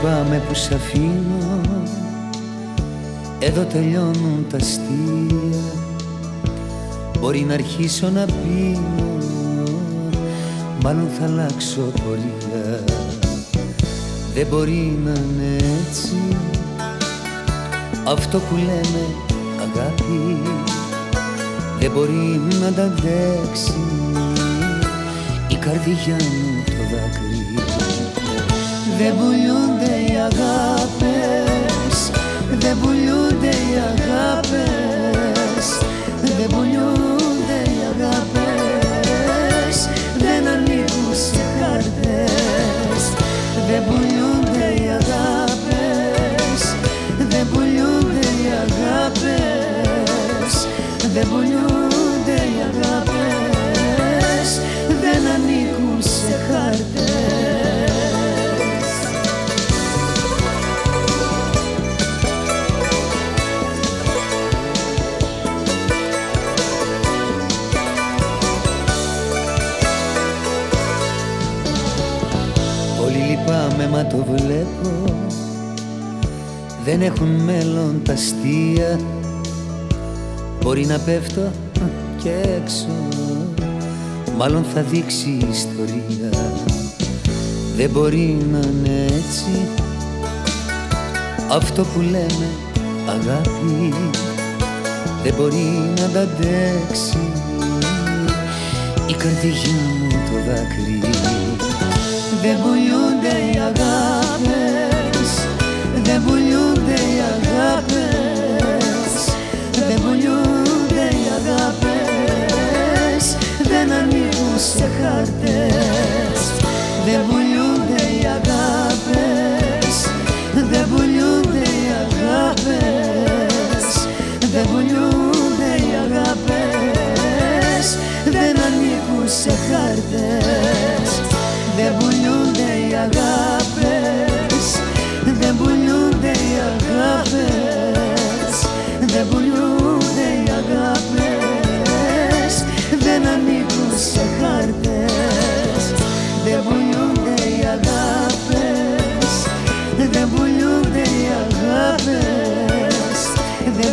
Πολύ λυπάμαι που σ' αφήνω. Εδώ τελειώνουν τα αστεία. Μπορεί να αρχίσω να πίνω Μάλλον θα αλλάξω πορεία Δεν μπορεί να είναι έτσι. Αυτό που λέμε αγάπη Δεν μπορεί να τα αντέξει Η καρδιά μου το δάκρυ Δεν πουλιούνται οι αγάπες Δεν πουλιούνται οι αγάπες Δεν πουλιούνται οι αγάπες Δεν ανήκουν σε κάρτες Δεν πουλιούνται οι αγάπες Δεν πουλιούνται οι αγάπες Δεν πουλιούνται οι αγάπες λυπάμαι μα το βλέπω. Δεν έχουν μέλλον τα αστεία. Μπορεί να πέφτω α, και έξω. Μάλλον θα δείξει η ιστορία. Δεν μπορεί να είναι έτσι. Αυτό που λέμε αγάπη Δεν μπορεί να τα αντέξει. Η καρδιά μου το δάκρυ δεν πουλιούνται οι αγάπες. Δεν πουλιούνται οι αγάπες. Δεν πουλιούνται οι αγάπες. Δεν ανήκουν σε χάρτες Δεν αγάπες. Δεν πουλιούνται οι αγάπες. Δεν πουλιούνται οι αγάπες. Δεν ανήκουν σε χάρτες Δεν πουλιούνται οι αγάπες. Δεν πουλιούνται οι αγάπες. Δεν